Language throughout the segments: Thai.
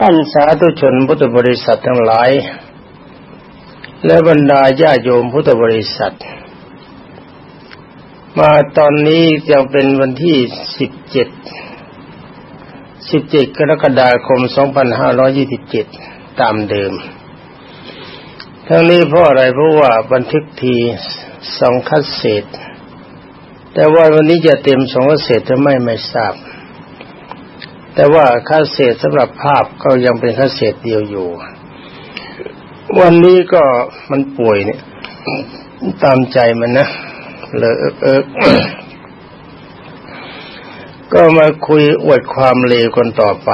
ท่านสาธุชนพุทธบริษัททั้งหลาย และบรรดาญาโยมพุทธบริษัท มาตอนนี้ยังเป็นวันที่สิบเจ็ดสิบเจ็ดกรกฎาคมสองพันห้าร้อยี่สิบเจ็ดตามเดิม ทั้งนี้เพราะอะไรเพราะว่าบันทึกทีสองคัดเศษ แต่ว่าวันนี้จะเต็มสองคัดเศษหรือไม่ไม่ทราบ แต่ว่าค่าเศษสำหรับภาพก็ยังเป็นค่าเศษเดียวอยู่ วันนี้ก็มันป่วยเนี่ย ตามใจมันนะเลยเออก็มาคุยอวดความเลวกันต่อไป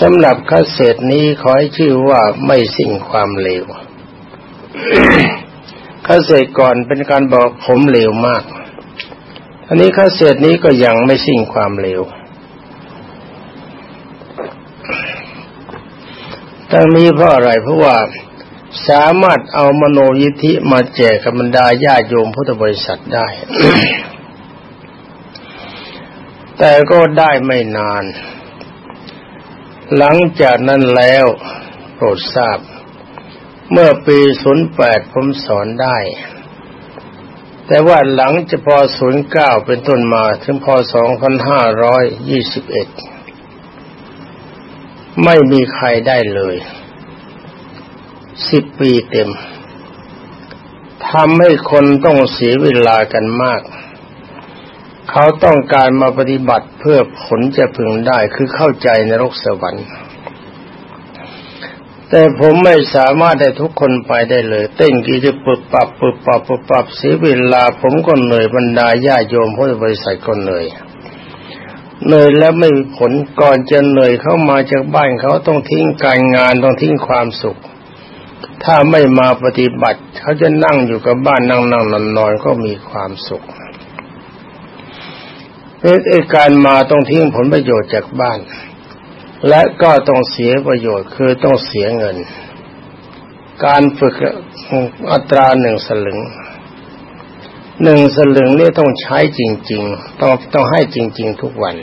สำหรับค่าเศษนี้ขอให้ชื่อว่าไม่สิ่งความเลวค่าเศษก่อนเป็นการบอกผมเลวมากอันนี้ค่าเศษนี้ก็ยังไม่สิ่งความเลว ทั้งนี้เพราะอะไรเพราะว่าสามารถเอามโนยิธิมาแจกกับบรรดาญาโยมพุทธบริษัทได้ แต่ก็ได้ไม่นาน หลังจากนั้นแล้วโปรดทราบ เมื่อปี08ผมสอนได้ แต่ว่าหลังจะพอ09เก้าเป็นต้นมาถึงพ2521ไม่มีใครได้เลย สิบปีเต็มทำให้คนต้องเสียเวลากันมาก เขาต้องการมาปฏิบัติเพื่อผลจะพึงได้คือเข้าใจในรกสวรรค์ แต่ผมไม่สามารถได้ทุกคนไปได้เลย เต้นกี่จะปึบปับปึบปับปึบปับเสียเวลา ผมก็เหนื่อยบรรดาญาโยมพุทธบริษัทก็เหนื่อยเหนื่อยแล้วไม่มีผลก่อนจะเหนื่อยเข้ามาจากบ้านเขาต้องทิ้งการงานต้องทิ้งความสุข ถ้าไม่มาปฏิบัติ เขาจะนั่งอยู่กับบ้านนั่งนั่งนอนนอนก็มีความสุขเอการมาต้องทิ้งผลประโยชน์จากบ้าน และก็ต้องเสียประโยชน์คือต้องเสียเงิน การฝึกอัตราหนึ่งสลึงหนึ่งสลึงนี่ต้องใช้จริง ๆ ต้องต้องให้จริง ๆ ทุกวัน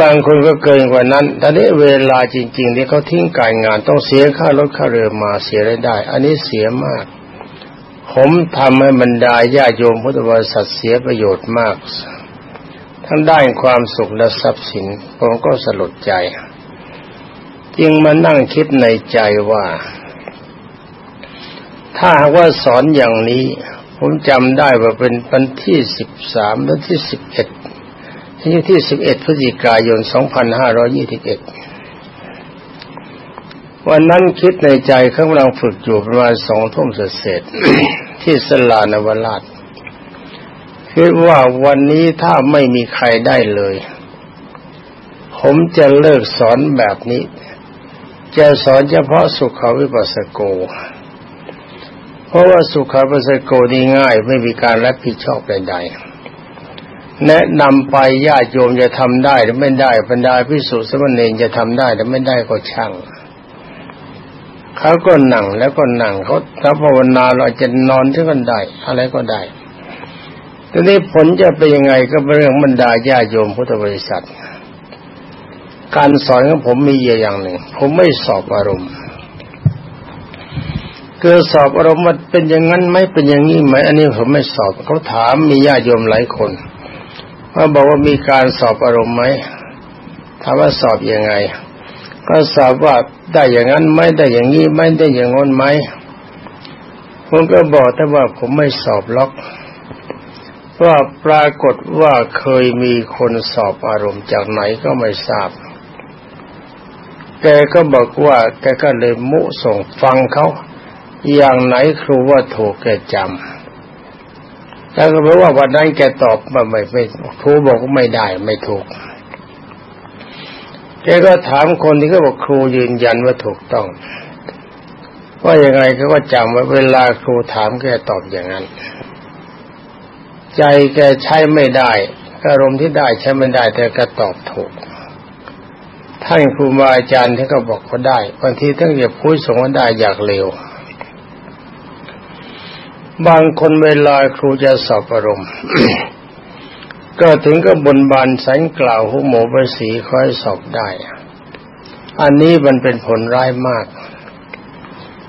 บางคนก็เกินกว่านั้นต่นี้เวลาจริงๆที่เขาทิ้งการงานต้องเสียค่ารถค่าเรือมาเสียรายได้ อันนี้เสียมาก ผมทำให้บรรดาญาโยมพุทธบริษัทเสียประโยชน์มาก ทั้งได้ความสุขและทรัพย์สิน ผมก็สลดใจ จึงมานั่งคิดในใจว่า ถ้าว่าสอนอย่างนี้ ผมจำได้ว่าเป็นวันที่สิบสามวันที่สิบเอ็ด ที่ที่สิบเอ็ดพฤศจิกายนสองพันห้ารอยี่สิบเอ็ดวันนั้นคิดในใจเขากำลังฝึกอยู่ประมาณสองทุ่มเสร็จที่สลานวราชคิดว่าวันนี้ถ้าไม่มีใครได้เลย ผมจะเลิกสอนแบบนี้ จะสอนเฉพาะสุขวิปัสสโก เพราะว่าสุขาปัสสโกนี่ง่ายไม่มีการรับผิดชอบใดๆ แนะนำไปญาติโยมจะทำได้หรือไม่ได้บรรดาพิสุสมณีจะทำได้หรือไม่ได้ก็ช่างเขาก็นั่งแล้วก็นั่งเขาถ้าภาวนาเราจะนอนที่กันได้ อะไรก็ได้ทีนี้ผลจะเป็นยังไงก็เป็นเรื่องบรรดาญาโยมพุทธบริษัท การสอนของผมมีอย่างหนึ่ง ผมไม่สอบอารมณ์คือสอบอารมณ์มันเป็นอย่างนั้นไหมเป็นอย่างนี้ไหมอันนี้ผมไม่สอบเขาถามมีญาติโยมหลายคน ว่าบอกว่ามีการสอบอารมณ์ไหมถามว่าสอบอยังไง ก็สอบว่าได้อย่างนั้นไหมได้อย่างนี้ไม่ได้อย่างงน้นไหมผมก็บอกแต่ว่าผมไม่สอบล็อกว่าปรากฏว่าเคยมีคนสอบอารมณ์จากไหนก็ไม่ทราบ แกก็บอกว่า แกก็เลยมุส่งฟังเขา อย่างไหนครูว่าถูกแกจำ แล้วก็เพราะว่าวันนั้นแกตอบมาไม่ไม่ครูบอกว่าไม่ได้ไม่ถูกแกก็ถามคนที่เขาบอกครูยืนยันว่าถูกต้อง ว่ายังไงเขาก็จำว่าเวลาครูถามแกตอบอย่างนั้น ใจแกใช้ไม่ได้อารมณ์ที่ได้ใช้ไม่ได้แต่ก็ตอบถูกท่านครูมาอาจารย์ท่านก็บอกเขาได้บางทีท่านจะพูดส่งว่าได้อยากเร็ว บางคนเวลาครูจะสอบอารมณ์ก็ถึงกับบนบานสันกล่าวหุโมประสีค่อยสอบได้ อันนี้มันเป็นผลร้ายมาก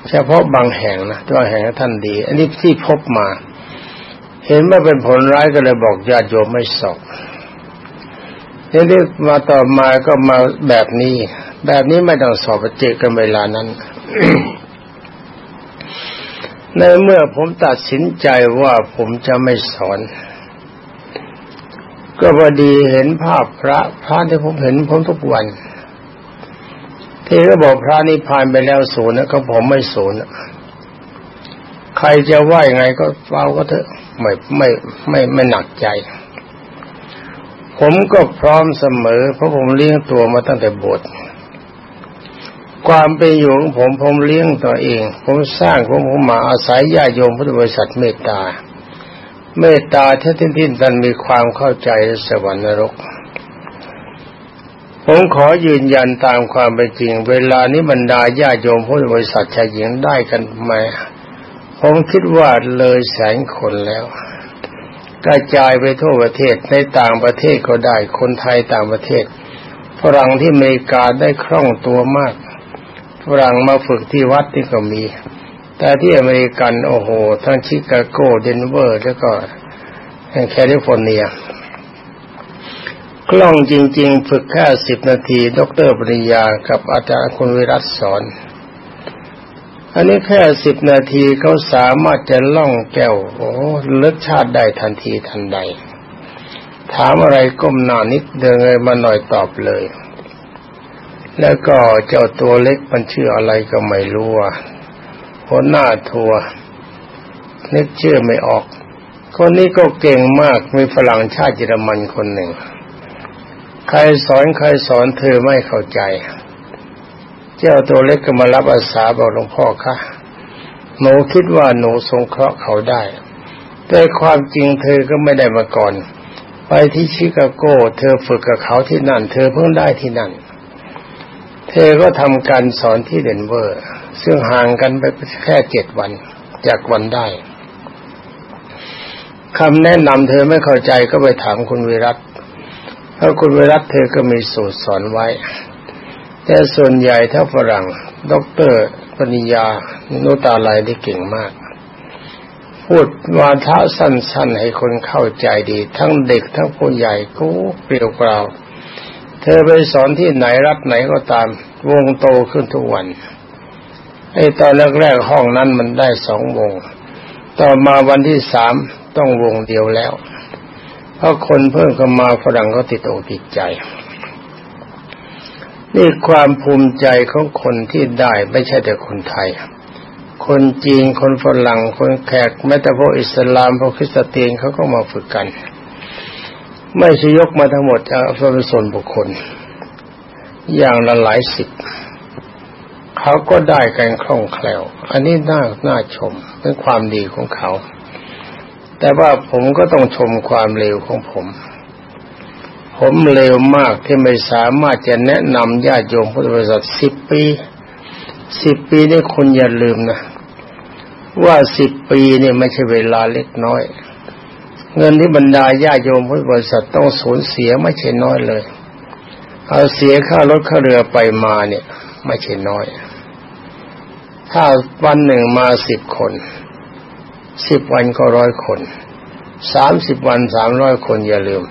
เฉพาะบางแห่งนะตัวแห่งท่านดี อันนี้ที่พบมา เห็นว่าเป็นผลร้ายก็เลยบอกญาติโยมไม่สอบทีนี้มาต่อมาก็มาแบบนี้ แบบนี้ไม่ต้องสอบเจกันเวลานั้น ในเมื่อผมตัดสินใจว่าผมจะไม่สอน ก็พอดีเห็นภาพพระพระที่ผมเห็นผมทุกวัน ที่เขาบอกพระนิพพานไปแล้วศูนย์นะก็ผมไม่ศูนย์ใครจะว่ายังไงก็เฝ้าก็เถอะไม่ไม่ไม่ไม่หนักใจ ผมก็พร้อมเสมอ เพราะผมเลี้ยงตัวมาตั้งแต่บท ความเป็นอยู่ของผมผมเลี้ยงตัวเอง ผมสร้างผมผมมาอาศัยญาโยมพุทธบริษัทเมตตา เมตตาที่ทิ้นทิ้นตันมีความเข้าใจสวรรค์นรก ผมขอยืนยันตามความเป็นจริง เวลานี้บรรดาญาโยมพุทธบริษัทชายหญิงได้กันไหมผมคิดว่าเลยแสนคนแล้วกระจายไปทั่วประเทศในต่างประเทศก็ได้คนไทยต่างประเทศฝรั่งที่อเมริกาได้คล่องตัวมาก ฝรั่งมาฝึกที่วัดที่ก็มี แต่ที่อเมริกันโอ้โห ทั้งชิคาโกเดนเวอร์แล้วก็แคลิฟอร์เนียคล่องจริง ๆ ฝึกแค่สิบนาที ดรปริยากับอาจารย์คุณวิรัตสอน อันนี้แค่สิบนาทีเขาสามารถจะคล่องแคล่วระลึกชาติได้ทันทีทันใด ถามอะไรก้มหน้านิดเดินเลยมาหน่อยตอบเลย แล้วก็เจ้าตัวเล็กมันชื่ออะไรก็ไม่รู้อะหัวหน้าทัวนึกชื่อไม่ออก คนนี้ก็เก่งมากมีฝรั่งชาติเยอรมันคนหนึ่ง ใครสอนใครสอนเธอไม่เข้าใจ เจ้าตัวเล็กก็มารับอาสาบอกหลวงพ่อค่ะหนูคิดว่าหนูสงเคราะห์เขาได้แต่ความจริงเธอก็ไม่ได้มาก่อน ไปที่ชิคาโก เธอฝึกกับเขาที่นั่น เธอเพิ่งได้ที่นั่น เธอก็ทำการสอนที่เดนเวอร์ ซึ่งห่างกันไปแค่เจ็ดวันจากวันได้คำแนะนำเธอไม่เข้าใจก็ไปถามคุณวิรัตเพราะคุณวิรัตเธอก็มีสูตรสอนไว้ แต่ส่วนใหญ่ถ้าฝรั่งด็อกเตอร์ปริยาโนตาลายได้เก่งมาก พูดวาทะสั้นๆให้คนเข้าใจดี ทั้งเด็กทั้งผู้ใหญ่ก็เปลี่ยวเปล่า เธอไปสอนที่ไหนรัฐไหนก็ตาม วงโตขึ้นทุกวันไอ้ตอนแรกๆห้องนั้นมันได้สองวง ต่อมาวันที่สามต้องวงเดียวแล้ว เพราะคนเพิ่มเข้ามาฝรั่งก็ติดอกติดใจ นี่ความภูมิใจของคนที่ได้ไม่ใช่แต่คนไทย คนจีนคนฝรั่งคนแขกแม้แต่พวกอิสลามพวกคริสเตียนเขาก็มาฝึกกัน ไม่ใช่ยกมาทั้งหมดเอาเป็นส่วนบุคคล อย่างละหลายสิบเขาก็ได้กันคล่องแคล่ว อันนี้น่าน่าชมเป็นความดีของเขา แต่ว่าผมก็ต้องชมความเลวของผม ผมเลวมากที่ไม่สามารถจะแนะนำญาติโยมพุทธบริษัทสิบปีสิบปีนี่คุณอย่าลืมนะ ว่าสิบปีนี่ไม่ใช่เวลาเล็กน้อย เงินที่บรรดาญาโยมพุทธบริษัทต้องสูญเสียไม่ใช่น้อยเลย เอาเสียค่ารถค่าเรือไปมาเนี่ย ไม่ใช่น้อย ถ้าวันหนึ่งมาสิบคนสิบวันก็ร้อยคนสามสิบวันสามร้อยคนอย่าลืม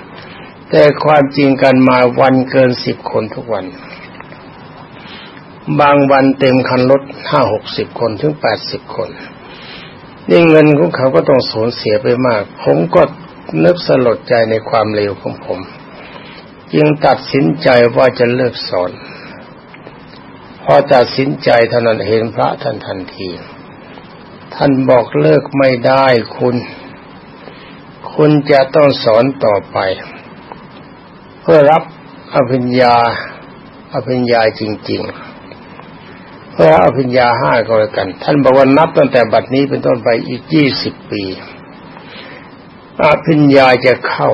แต่ความจริงกันมาวันเกินสิบคนทุกวัน บางวันเต็มคันรถห้าหกสิบคนถึงแปดสิบคน นี่เงินของเขาก็ต้องสูญเสียไปมาก ผมก็นึกสลดใจในความเลวของผม จึงตัดสินใจว่าจะเลิกสอน พอตัดสินใจเท่านั้นเห็นพระท่านทันที ท่านบอกเลิกไม่ได้คุณ คุณจะต้องสอนต่อไป เพื่อรับอภิญญาอภิญญาจริง ๆ พื่ออภิญญาห้าก็แล้วกัน ท่านบอกว่านับตั้งแต่บัดนี้เป็นต้นไปอีกยี่สิบปีอภิญญาจะเข้า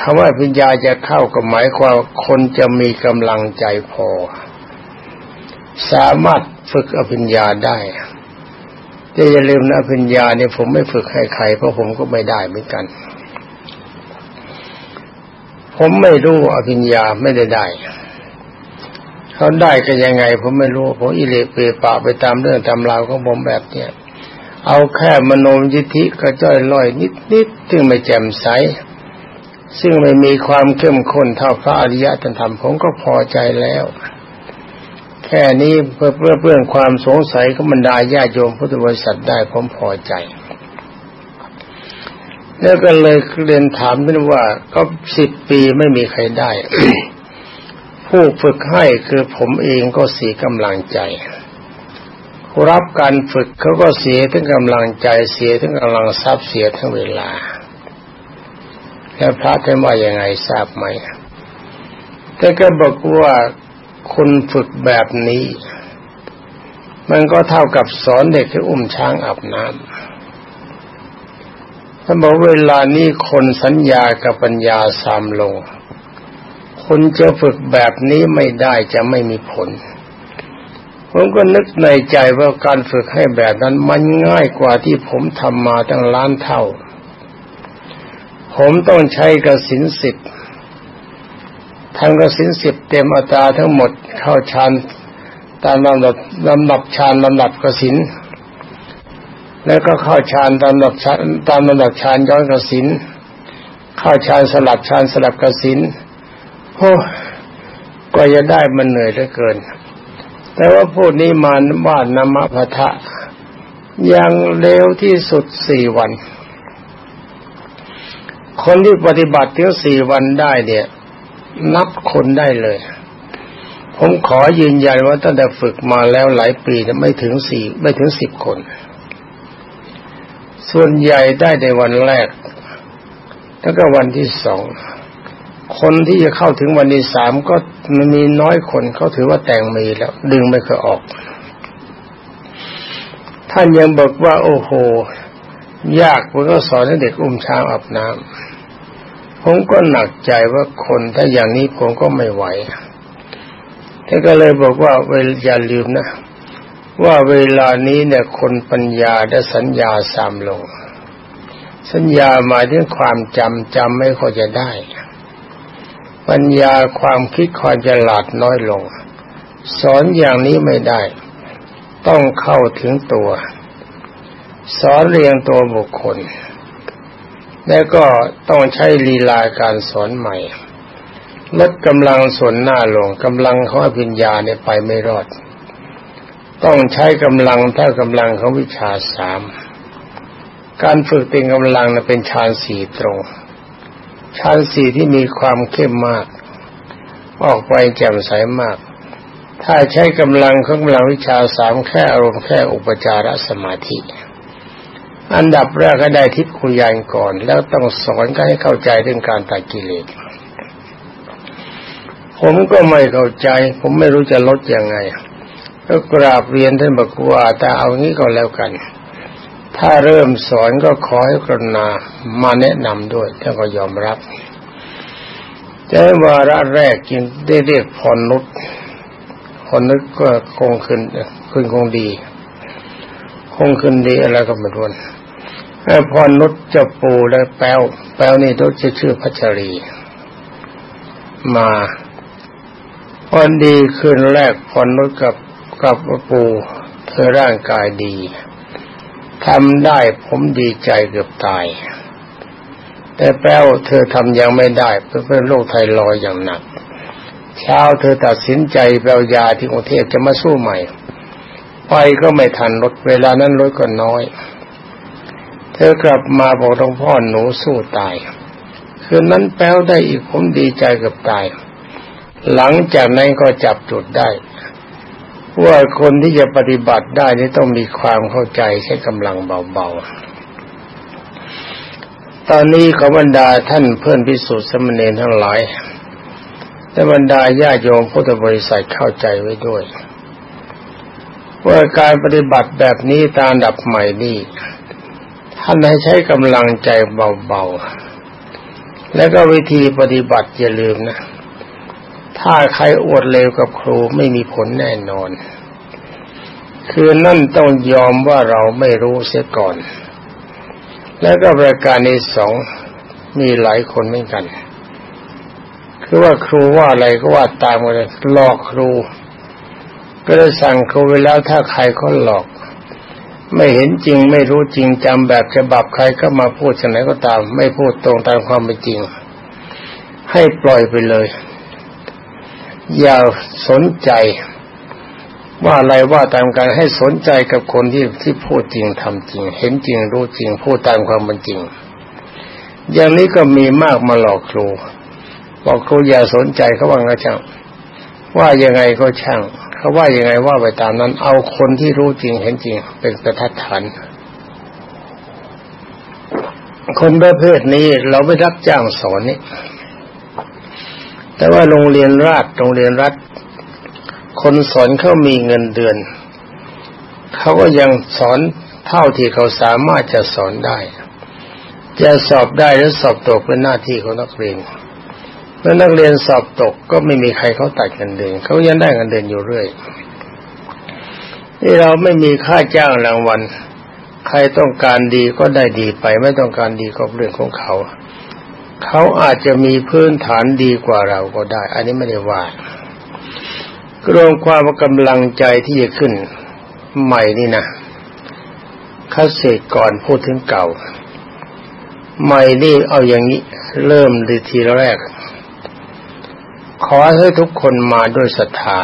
คำว่าอภิญญาจะเข้าก็หมายความคนจะมีกำลังใจพอ สามารถฝึกอภิญญาได้แต่อย่าลืมนะอภิญญาเนี่ยผมไม่ฝึกให้ใครเพราะผมก็ไม่ได้เหมือนกัน ผมไม่รู้อภิญญาไม่ได้ได้ เขาได้กันยังไง ผมไม่รู้ผมอิเลเปปะไปตามเรื่องตามราวของผมแบบเนี้ยเอาแค่มโนยิทธิก็จ้อยลอยนิดๆซึ่งไม่แจ่มใส ซึ่งไม่มีความเข้มข้นเท่าพระอริยะธรรมผมก็พอใจแล้ว แค่นี้เพื่อเพื่อเพื่อความสงสัยของบรรดาญาโยมพุทธบริษัทได้ผมพอใจ แล้วก็เลยเรียนถามท่านว่าก็สิบปีไม่มีใครได้ ผู้ฝึกให้คือผมเองก็เสียกำลังใจ รับการฝึกเขาก็เสียทั้งกำลังใจเสียทั้งกำลังทรัพย์เสียทั้งเวลา แล้วพระท่านว่ายังไงทราบไหมแต่ก็บอกว่าคุณฝึกแบบนี้ มันก็เท่ากับสอนเด็กให้อุ้มช้างอาบน้ำถ้าบอกเวลานี้คนสัญญากับปัญญาสามลง คุณจะฝึกแบบนี้ไม่ได้จะไม่มีผล ผมก็นึกในใจว่าการฝึกให้แบบนั้นมันง่ายกว่าที่ผมทำมาตั้งล้านเท่า ผมต้องใช้กระสินสิบทางกระสินสิบเต็มอัตราทั้งหมดเข้าฌานตามลำดับลำดับฌานลำดับกระสินแล้วก็เข้าฌานตามลำดับฌานตามลำดับฌานย้อนกระสินเข้าฌานสลับฌานสลับกระสิน โอ้ก็จะได้มันเหนื่อยเหลือเกิน แต่ว่าพูดนี้มาว่านนามพทะยังเร็วที่สุดสี่วัน คนที่ปฏิบัติถึงสี่วันได้เนี่ย นับคนได้เลย ผมขอยืนยันว่าตั้งแต่ฝึกมาแล้วหลายปีไม่ถึงสี่ไม่ถึงสิบคน ส่วนใหญ่ได้ในวันแรก แล้วก็วันที่สอง คนที่จะเข้าถึงวันที่สามก็มันมีน้อยคนเขาถือว่าแต่งมีแล้ว ดึงไม่เคยออก ท่านยังบอกว่า โอ้โห ยากผมก็สอนให้เด็กอุ้มช้างอาบน้ำผมก็หนักใจว่าคนถ้าอย่างนี้ผมก็ไม่ไหวท่านก็เลยบอกว่าเวลอย่าลืมนะ ว่าเวลานี้เนี่ยคนปัญญาได้สัญญาสามลง สัญญาหมายถึงความจำจำไม่ค่อยจะได้ ปัญญาความคิดความฉลาดน้อยลง สอนอย่างนี้ไม่ได้ ต้องเข้าถึงตัว สอนเรียงตัวบุคคล แล้วก็ต้องใช้ลีลาการสอนใหม่ ลดกำลังส่วนหน้าลงกำลังของปัญญาเนี่ยไปไม่รอด ต้องใช้กำลังเท่ากำลังของวิชาสามการฝึกเต็งกำลังเป็นฌานสี่ตรง ฌานสี่ที่มีความเข้มมาก ออกไปแจ่มใสมาก ถ้าใช้กำลังของกำลังวิชาสามแค่อารมณ์แค่อุปจารสมาธิ อันดับแรกก็ได้ทิพคุยานก่อน แล้วต้องสอนกันให้เข้าใจเรื่องการตัดกิเลสผมก็ไม่เข้าใจ ผมไม่รู้จะลดยังไง ก็กราบเรียนท่านบอกว่าแต่เอางี้ก็แล้วกัน ถ้าเริ่มสอนก็ขอให้กรุณามาแนะนำด้วยท่านก็ยอมรับจะวาระแรกกินได้เรียกพรนุษพรนุษก็คงขึ้นขึ้นคงดี คงขึ้นดีอะไรก็ไม่รู้ไอ้พรนุษจะปูและแป้วแป้วนี่ต้องจะชื่อพัชรี มาพรดีคืนแรกพรนุษกับกับปูเธอร่างกายดี ทำได้ผมดีใจเกือบตาย แต่แป้วเธอทำยังไม่ได้เพราะเป็นโรคไทรอยอย่างหนัก เช้าเธอตัดสินใจแปลยาที่กรุงเทพจะมาสู้ใหม่ ไปก็ไม่ทันรถเวลานั้นรถก็น้อย เธอกลับมาบอกหลวงพ่อหนูสู้ตาย คืนนั้นแป้วได้อีกผมดีใจเกือบตาย หลังจากนั้นก็จับจุดได้ ว่าคนที่จะปฏิบัติได้นี่ต้องมีความเข้าใจใช้กำลังเบาๆ ตอนนี้ขบรรดาท่านเพื่อนพิสุทธิ์สมณีทั้งหลายและบรรดาญาโยมพุทธบริษัทเข้าใจไว้ด้วย ว่าการปฏิบัติแบบนี้ตามดับใหม่นี่ท่านให้ใช้กำลังใจเบาๆ แล้วก็วิธีปฏิบัติอย่าลืมนะ ถ้าใครอวดเลวกับครูไม่มีผลแน่นอน คือนั่นต้องยอมว่าเราไม่รู้เสียก่อน แล้วก็ประการในสองมีหลายคนเหมือนกัน คือว่าครูว่าอะไรก็ว่าตามกันเลยหลอกครู ก็เลยสั่งครูไว้แล้วถ้าใครเขาหลอก ไม่เห็นจริงไม่รู้จริงจำแบบฉบับใครก็มาพูดชไหนก็ตาม ไม่พูดตรงตามความเป็นจริง ให้ปล่อยไปเลย อย่าสนใจ ว่าอะไรว่าตามกันให้สนใจกับคนที่ที่พูดจริงทำจริง เห็นจริงรู้จริงพูดตามความเป็นจริง อย่างนี้ก็มีมากมาหลอกครูบอกครูอย่าสนใจเขาว่าไงช่างว่ายังไงก็ช่างเขาว่ายังไงว่าไปตามนั้น เอาคนที่รู้จริงเห็นจริง เป็นประทัดฐานคนประเภทนี้เราไม่รับจ้างสอนนี่ แต่ว่าโรงเรียนราชโรงเรียนรัฐ คนสอนเขามีเงินเดือน เขาก็ยังสอนเท่าที่เขาสามารถจะสอนได้ จะสอบได้หรือสอบตกเป็นหน้าที่ของนักเรียนเมื่อนักเรียนสอบตกก็ไม่มีใครเขาตัดเงินเดือนเขายังได้เงินเดือนอยู่เรื่อยนี่เราไม่มีค่าจ้างรางวัล ใครต้องการดีก็ได้ดีไป ไม่ต้องการดีก็เรื่องของเขา เขาอาจจะมีพื้นฐานดีกว่าเราก็ได้ อันนี้ไม่ได้ว่ากรวมความกำลังใจที่จะขึ้น ใหม่นี่นะคาเศษก่อนพูดถึงเก่า ใหม่นี่เอาอย่างนี้ เริ่มดีทีแรก ขอให้ทุกคนมาด้วยศรัทธา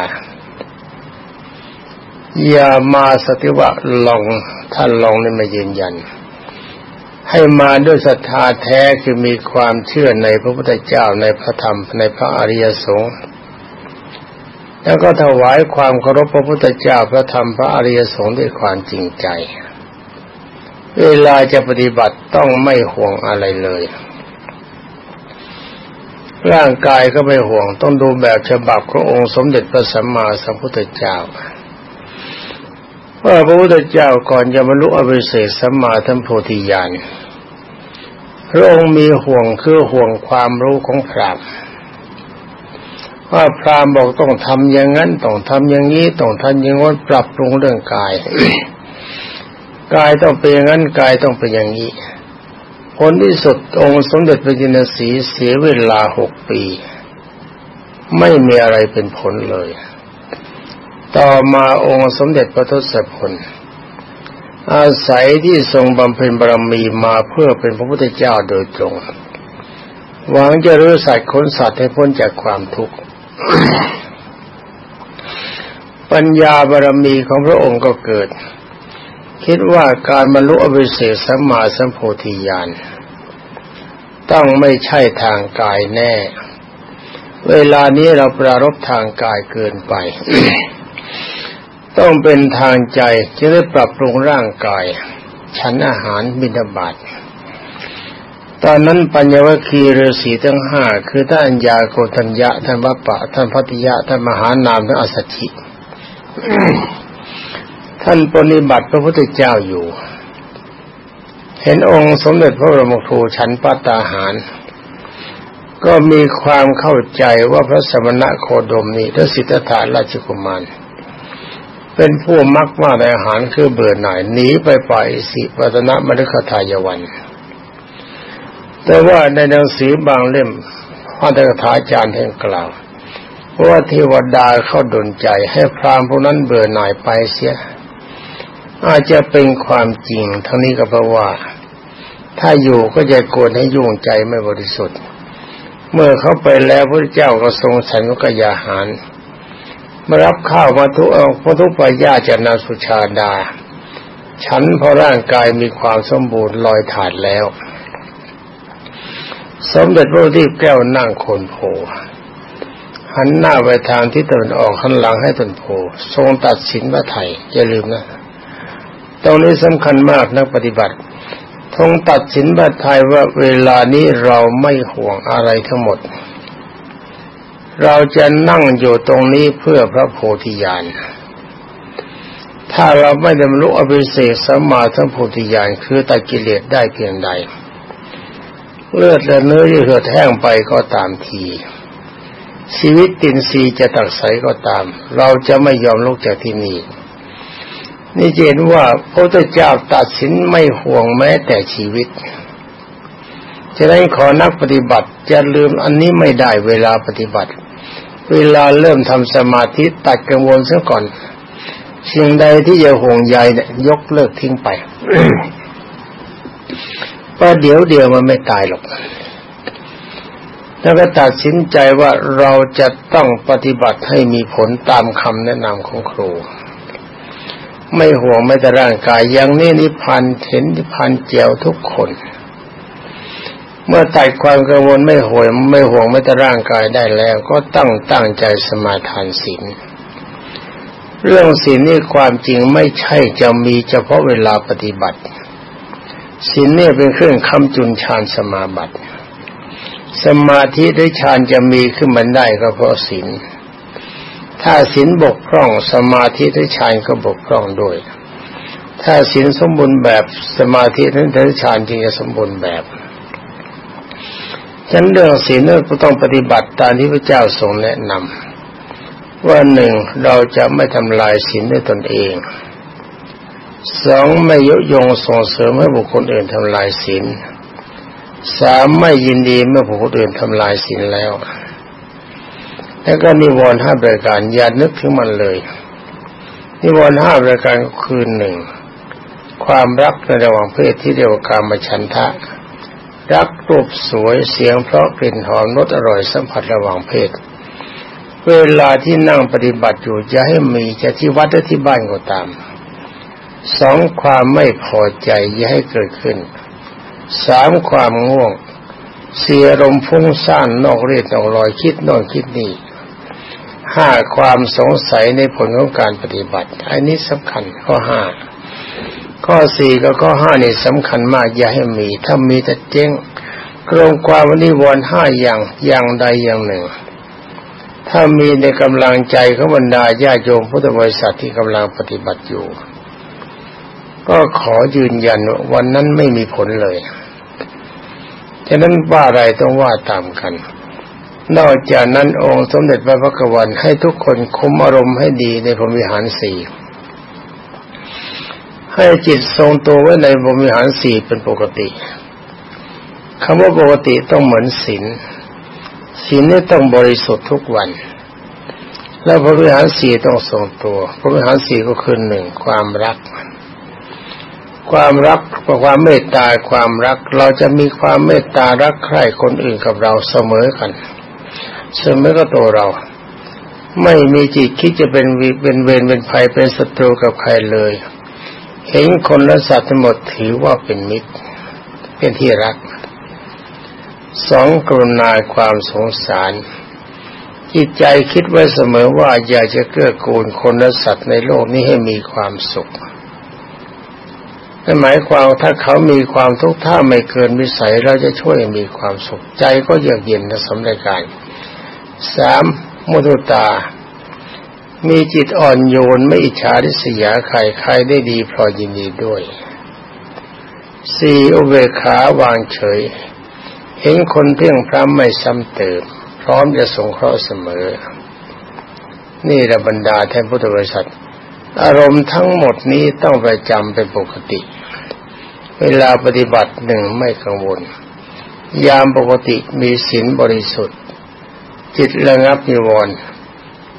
อย่ามาสติวะลองท่านลองนี่มายืนยัน ให้มาด้วยศรัทธาแท้คือมีความเชื่อในพระพุทธเจ้าในพระธรรมในพระอริยสงฆ์แล้วก็ถวายความเคารพพระพุทธเจ้าพระธรรมพระอริยสงฆ์ด้วยความจริงใจ เวลาจะปฏิบัติต้องไม่ห่วงอะไรเลย ร่างกายก็ไม่ห่วงต้องดูแบบฉบับขององค์สมเด็จพระสัมมาสัมพุทธเจ้า ว่าพระพุทธเจ้าก่อนจะบรรลุอภิเศษสัมมาทัมโพธิญาณพระองค์มีห่วงคือห่วงความรู้ของพรามว่าพรามบอกต้องทำอย่างนั้นต้องทำอย่างนี้ต้องทำอย่างนั้นปรับปรุงเรื่องกาย กายต้องเป็นอย่างนั้นกายต้องเป็นอย่างนี้ผลที่สุดองค์สมเด็จพระจินสีเสียเวลาหกปี ไม่มีอะไรเป็นผลเลย ต่อมาองค์สมเด็จพระทศพลอาศัยที่ทรงบำเพ็ญบารมีมาเพื่อเป็นพระพุทธเจ้าโดยตรง หวังจะรู้สัตว์คนสัตว์ให้พ้นจากความทุกข์ ปัญญาบารมีของพระองค์ก็เกิด คิดว่าการบรรลุอภิเศษสัมมาสัมโพธิญาณต้องไม่ใช่ทางกายแน่ เวลานี้เราปรารบทางกายเกินไป ต้องเป็นทางใจจะได้ปรับปรุงร่างกาย ฉันอาหารบิณฑบาตตอนนั้นปัญญวคีฤาษีทั้งห้าคือท่านยาโกตัญญะท่านวัปปะท่านพัทยะท่านมหานามท่านอสัชิท่านปฏิบัติพระพุทธเจ้าอยู่ เห็นองค์สมเด็จพระบรมครูฉันปัตตาหาร ก็มีความเข้าใจว่าพระสมณะโคดมนี้ทสิทธัตถาราชกุมาร เป็นผู้มักว่าในอาหารคือเบื่อหน่ายหนีไปปล่อยสิปัตนะมฤคทายวัน แต่ว่าในหนังสือบางเล่มพระตถาจารย์แห่งกล่าวว่าเทวดาเข้าดนใจให้พรามพวกนั้นเบื่อหน่ายไปเสีย อาจจะเป็นความจริงทั้งนี้ก็เพราะว่า ถ้าอยู่ก็จะโกรธให้ยุ่งใจไม่บริสุทธิ์ เมื่อเขาไปแล้วพระเจ้าก็ทรงฉันกยาหาร มารับข้าวมาทุเอาพระทุปายาจนาสุชาดา ฉันพอร่างกายมีความสมบูรณ์ลอยถาดแล้ว สมเด็จพระที่แก้วนั่งโคนโพหันหน้าไปทางที่ตะวันออกหันหลังให้ตนโพทรงตัดสินว่าไทยอย่าลืมนะตรงนี้สำคัญมากนักปฏิบัติทรงตัดสินบัตไทยว่าเวลานี้เราไม่ห่วงอะไรทั้งหมด เราจะนั่งอยู่ตรงนี้เพื่อพระโพธิญาณ ถ้าเราไม่ดำรุอภิเศษสมาทั้งโพธิญาณคือตัดกิเลสได้เพียงใด เลือดและเนื้อจะเหือดแห้งไปก็ตามที ชีวิตตินซีจะตักใสก็ตาม เราจะไม่ยอมลุกจากที่นี่นี่เห็นว่าพระเจ้าตัดสินไม่ห่วงแม้แต่ชีวิตจฉะนั้นขอนักปฏิบัติจะลืมอันนี้ไม่ได้เวลาปฏิบัติ เวลาเริ่มทำสมาธิตัดกังวลซะก่อนสิ่งใดที่จะห่วงใยเนี่ยยกเลิกทิ้งไปเพราะเดี๋ยวเดียวมันไม่ตายหรอกแล้วก็ตัดสินใจว่าเราจะต้องปฏิบัติให้มีผลตามคำแนะนำของครู ไม่ห่วงไม่แต่ร่างกายอย่างนี้นิพพานเห็นนิพพานเจียวทุกคน เมื่อตัดความกังวลไม่ห่วงไม่ห่วงไม่แต่ร่างกายได้แล้ว ก็ตั้งตั้งใจสมาทานศีลเรื่องศีลนี่ความจริงไม่ใช่จะมีเฉพาะเวลาปฏิบัติศีลนี่เป็นเครื่องคำจุนฌานสมาบัติสมาธิหรือฌานจะมีขึ้นมาได้ก็เพราะศีลถ้าศีลบกพร่องสมาธิหรือฌานก็บกพร่องด้วย ถ้าศีลสมบูรณ์แบบสมาธิหรือฌานจึงจะสมบูรณ์แบบ ฉันเรื่องศีลเราต้องปฏิบัติตามที่พระเจ้าทรงแนะนำว่าหนึ่งเราจะไม่ทำลายศีลด้วยตนเองสองไม่ยุยงส่งเสริมให้บุคคลอื่นทำลายศีลสามไม่ยินดีเมื่อผู้อื่นทำลายศีลแล้ว แล้วก็นิวรณ์ห้าประการอย่านึกถึงมันเลย นิวรณ์ห้าประการก็คือหนึ่งความรักในระหว่างเพศที่เรียกว่าการมฉันทะ รักรูปสวยเสียงเพราะกลิ่นหอมรสอร่อยสัมผัสระหว่างเพศ เวลาที่นั่งปฏิบัติอยู่จะให้มีจะที่วัดหรือที่บ้านก็ตามสองความไม่พอใจอย่าให้เกิดขึ้นสามความง่วง เสียลมฟุ้งซ่านนอกเรศนอกรอยคิดนอนคิดนี่ห้าความสงสัยในผลของการปฏิบัติ อันนี้สำคัญข้อห้า ข้อสี่กับข้อห้านี่สำคัญมากอย่าให้มี ถ้ามีจะเจ๊งกรงความวันนี้วนห้าอย่างอย่างใดอย่างหนึ่ง ถ้ามีในกำลังใจของบรรดาญาโยมพุทธบริษัทที่กำลังปฏิบัติอยู่ ก็ขอยืนยันวันนั้นไม่มีผลเลยฉะนั้นว่าอะไรต้องว่าตามกัน นอกจากนั้นองค์สมเด็จพระพักวันให้ทุกคนคุมอารมณ์ให้ดีในพรหมิหารสี่ ให้จิตทรงตัวไว้ในพรหมิหารสี่เป็นปกติคำว่าปกติต้องเหมือนศีลศีลนี่ต้องบริสุทธิ์ทุกวัน แล้วพรหมิหารสี่ต้องทรงตัวพรหมิหารสี่ก็คือหนึ่งความรัก ความรักความเมตตาความรัก เราจะมีความเมตตารักใคร่คนอื่นกับเราเสมอกัน เสมอก็ตัวเรา ไม่มีจิตคิดจะเป็นเป็นเวรเป็นภัยเป็นศัตรูกับใครเลย เห็นคนและสัตว์ทั้งหมดถือว่าเป็นมิตร เป็นที่รัก สองกรุณาความสงสาร จิตใจคิดไว้เสมอว่าอยากจะเกื้อกูลคนและสัตว์ในโลกนี้ให้มีความสุขนั่นหมายความถ้าเขามีความทุกข์ถ้าไม่เกินวิสัยเราจะช่วยมีความสุขใจก็เยือกเย็นและสำเร็จการสามมุตุตา มีจิตอ่อนโยนไม่อิจฉาริษยาใครใครได้ดีพอยินดีด้วยสี่อุเบกขาวางเฉย เห็นคนเพียงพระไม่ซ้ำเติม พร้อมจะสงเคราะห์เสมอ นี่ระบรรดาแทนพุทธบริษัท อารมณ์ทั้งหมดนี้ต้องไปจำเป็นปกติ เวลาปฏิบัติหนึ่งไม่กังวล ยามปกติมีศีลบริสุทธิ์ จิตระงับมีวร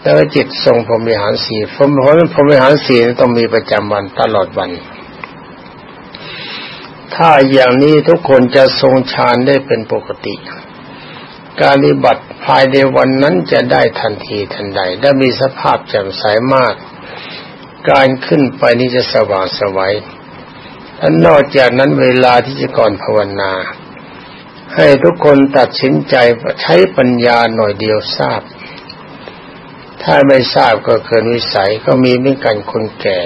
แล้วจิตทรงพรมิหารสีพรมพรมิหารสีต้องมีประจำวันตลอดวัน ถ้าอย่างนี้ทุกคนจะทรงฌานได้เป็นปกติ การปฏิบัติภายในวันนั้นจะได้ทันทีทันใดและมีสภาพแจ่มใสมาก การขึ้นไปนี้จะสว่างสวัยและนอกจากนั้นเวลาที่จะก่อนภาวนา ให้ทุกคนตัดสินใจใช้ปัญญาหน่อยเดียวทราบ ถ้าไม่ทราบก็เกินวิสัยก็มีเหมือนกันคนแก่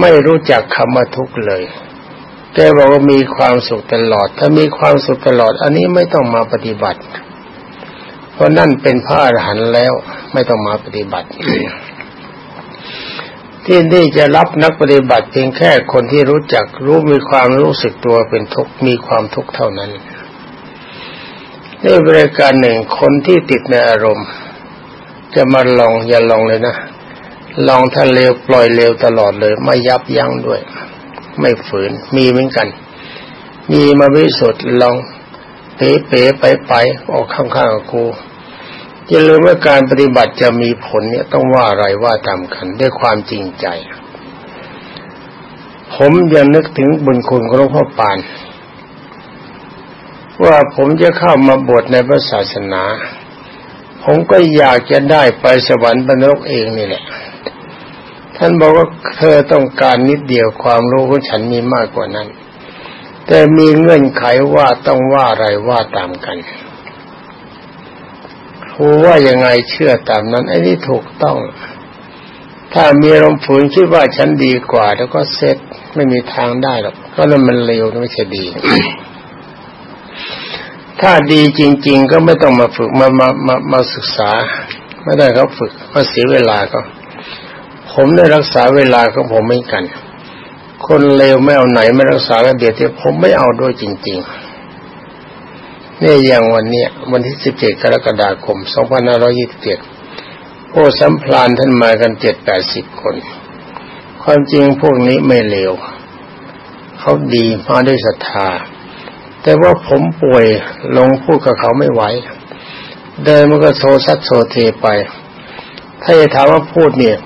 ไม่รู้จักคำว่าทุกข์เลยแกบอกว่ามีความสุขตลอด ถ้ามีความสุขตลอด อันนี้ไม่ต้องมาปฏิบัติ เพราะนั่นเป็นพระอรหันต์แล้วไม่ต้องมาปฏิบัติ ที่นี่จะรับนักปฏิบัติเพียงแค่คนที่รู้จักรู้มีความรู้สึกตัวเป็นทุกข์มีความทุกข์เท่านั้นในบริการหนึ่งคนที่ติดในอารมณ์ จะมาลองอย่าลองเลยนะลองถ้าเลวปล่อยเลวตลอดเลย ไม่ยับยั้งด้วย ไม่ฝืน มีเหมือนกัน มีมาวิสุทธ์ลองเป๋เป๋ไปไปออกข้างๆกับกูอย่าลืมว่าการปฏิบัติจะมีผลเนี่ยต้องว่าอะไรว่าตามกันด้วยความจริงใจ ผมยังนึกถึงบุญคุณของหลวงพ่อปาน ว่าผมจะเข้ามาบวชในพระศาสนา ผมก็อยากจะได้ไปสวรรค์บรรลุเองนี่แหละ ท่านบอกว่าเธอต้องการนิดเดียวความรู้ของฉันมีมากกว่านั้น แต่มีเงื่อนไขว่าต้องว่าอะไรว่าตามกันครูว่ายังไงเชื่อตามนั้นไอ้นี่ถูกต้อง ถ้ามีลมฝืนคิดว่าฉันดีกว่า แล้วก็เซ็ตไม่มีทางได้หรอกก็นั่นมันเร็วไม่ใช่ดี ถ้าดีจริง ๆ ก็ไม่ต้องมาฝึกมามามามาศึกษา ไม่ได้เขาฝึกก็เสียเวลาก็ ผมได้รักษาเวลาของผมไม่กัน คนเลวไม่เอาไหนไม่รักษาระเบียบที่ผมไม่เอาด้วยจริง ๆ นี่อย่างวันนี้วันที่สิบเจ็ดกรกฎาคมสองพันห้าร้อยี่สิบเจ็ดโอ้สัมพลานท่านมากันเจ็ดแปดสิบคน ความจริงพวกนี้ไม่เลวเขาดีมาด้วยศรัทธา แต่ว่าผมป่วยลงพูดกับเขาไม่ไหว เดินมันก็โซซัดโซเทไป ถ้าจะถามว่าพูดเนี่ย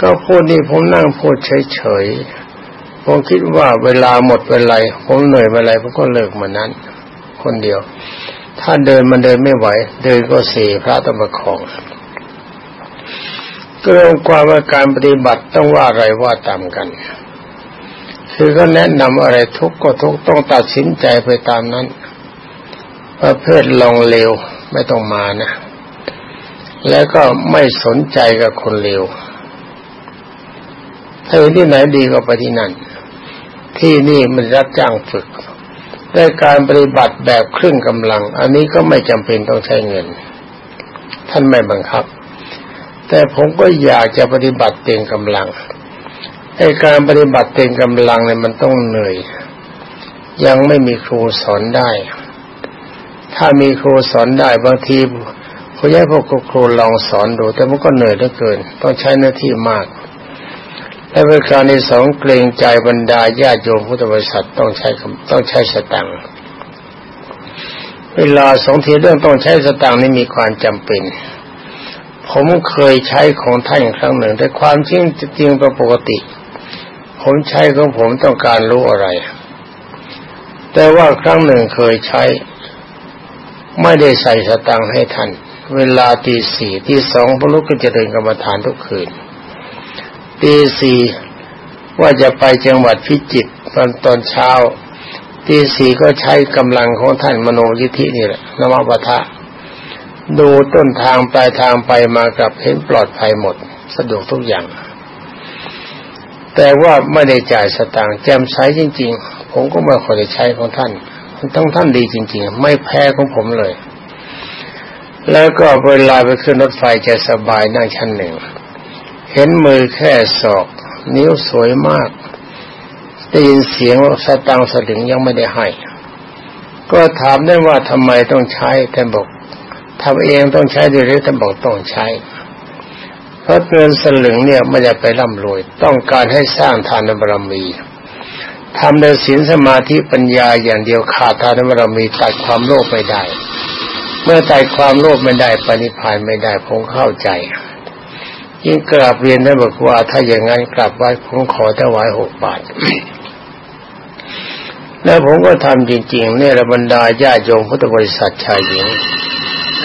ก็พูดนี่ผมนั่งพูดเฉยๆ ผมคิดว่าเวลาหมดเวลาผมเหนื่อยเวลาผมก็เลิกมานั้น คนเดียว ถ้าเดินมันเดินไม่ไหว เดินก็เสียพระต้องประคองก็เรื่องความว่าการปฏิบัติต้องว่าอะไรว่าตามกัน คือก็แนะนำอะไรทุกก็ทุกต้องตัดสินใจไปตามนั้นประเภทลองเลวไม่ต้องมานะ แล้วก็ไม่สนใจกับคนเลวถ้าที่ไหนดีก็ไปที่นั่น ที่นี่มันรับจ้างฝึกแต่การปฏิบัติแบบครึ่งกำลัง อันนี้ก็ไม่จำเป็นต้องใช้เงิน ท่านไม่บังคับ แต่ผมก็อยากจะปฏิบัติเต็มกำลัง ไอการปฏิบัติเต็มกำลังเนี่ยมันต้องเหนื่อย ยังไม่มีครูสอนได้ ถ้ามีครูสอนได้บางทีผู้ใหญ่พวกครูลองสอนดู แต่มันก็เหนื่อยเหลือเกิน ต้องใช้หน้าที่มากและประการในสองเกรงใจบรรดาญาโยมพุทธบริษัทต้องใช้ต้องใช้สตังเวลาสองทีเรื่องต้องใช้สตังนี่มีความจำเป็น ผมเคยใช้ของท่านครั้งหนึ่ง แต่ความจริงจริงปกติ ผมใช้ของผมต้องการรู้อะไร แต่ว่าครั้งหนึ่งเคยใช้ ไม่ได้ใส่สตังค์ให้ท่าน เวลาตีสี่ที่สองพระลูกก็จะเดินกรรมฐานทุกคืนตีสี่ว่าจะไปจังหวัดพิจิตรตอนตอนเช้าตีสี่ก็ใช้กำลังของท่านมโนยิธินี่แหละนวปทะดูต้นทางปลายทางไปมากับเห็นปลอดภัยหมด สะดวกทุกอย่าง แต่ว่าไม่ได้จ่ายสตางค์แจมใช้จริง ๆ ผมก็ไม่ค่อยได้ใช้ของท่านต้องท่านดีจริง ๆ ไม่แพ้ของผมเลย แล้วก็เวลาไปขึ้นรถไฟจะสบายนั่งชั้นหนึ่ง เห็นมือแค่ศอก นิ้วสวยมากได้ยินเสียงว่าสตังสลึงยังไม่ได้ให้ ก็ถามได้ว่าทำไมต้องใช้ท่านบอกทำเองต้องใช้ด้วยหรือท่านบอกต้องใช้ เพราะเงินสลึงเนี่ยไม่ได้ไปร่ำรวย ต้องการให้สร้างทานบารมีทำในศีลสมาธิปัญญาอย่างเดียวขาดทานบารมีตัดความโลภไม่ได้ เมื่อตัดความโลภไม่ได้ปณิพานไม่ได้ผมเข้าใจ ยิ่งกราบเรียนได้บอกว่า ถ้าอย่างนั้นกลับไว้ผมขอถวายหกบาทแล้วผมก็ทำจริงๆเนี่ยระบรรดาญาโยมพุทธบริษัทชายหญิง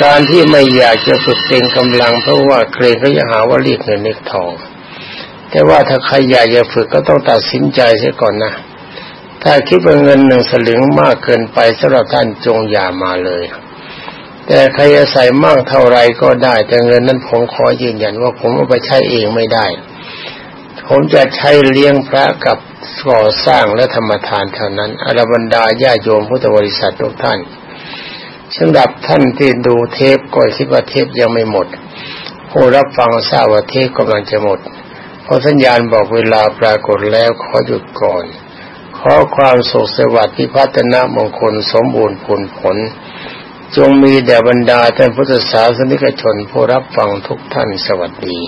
การที่ไม่อยากจะฝึกเต็งกำลังเพราะว่าเกรงเขาจะหาว่าเรียกเงินเรียกทอง แต่ว่าถ้าใครอยากจะฝึกก็ต้องตัดสินใจเสียก่อนนะ ถ้าคิดว่าเงินหนึ่งสลึงมากเกินไปสำหรับท่านจงอย่ามาเลย แต่ใครจะใส่มากเท่าไรก็ได้ แต่เงินนั้นผมขอยืนยันว่าผมเอาไปใช้เองไม่ได้ ผมจะใช้เลี้ยงพระกับก่อสร้างและธรรมทานเท่านั้นอรบรรดาญาโยมพุทธบริษัททุกท่าน สำหรับท่านที่ดูเทปก็คิดว่าเทปยังไม่หมดผู้รับฟังทราบว่าเทปกำลังจะหมดเพอสัญญาณบอกเวลาปรากฏแล้วขอหยุดก่อน ขอความสุขสวัสดิ์พิพัฒนามงคลสมบูรณ์ผลผล จงมีแด่บรรดาท่านพุทธศาสนิกชนผู้รับฟังทุกท่านสวัสดี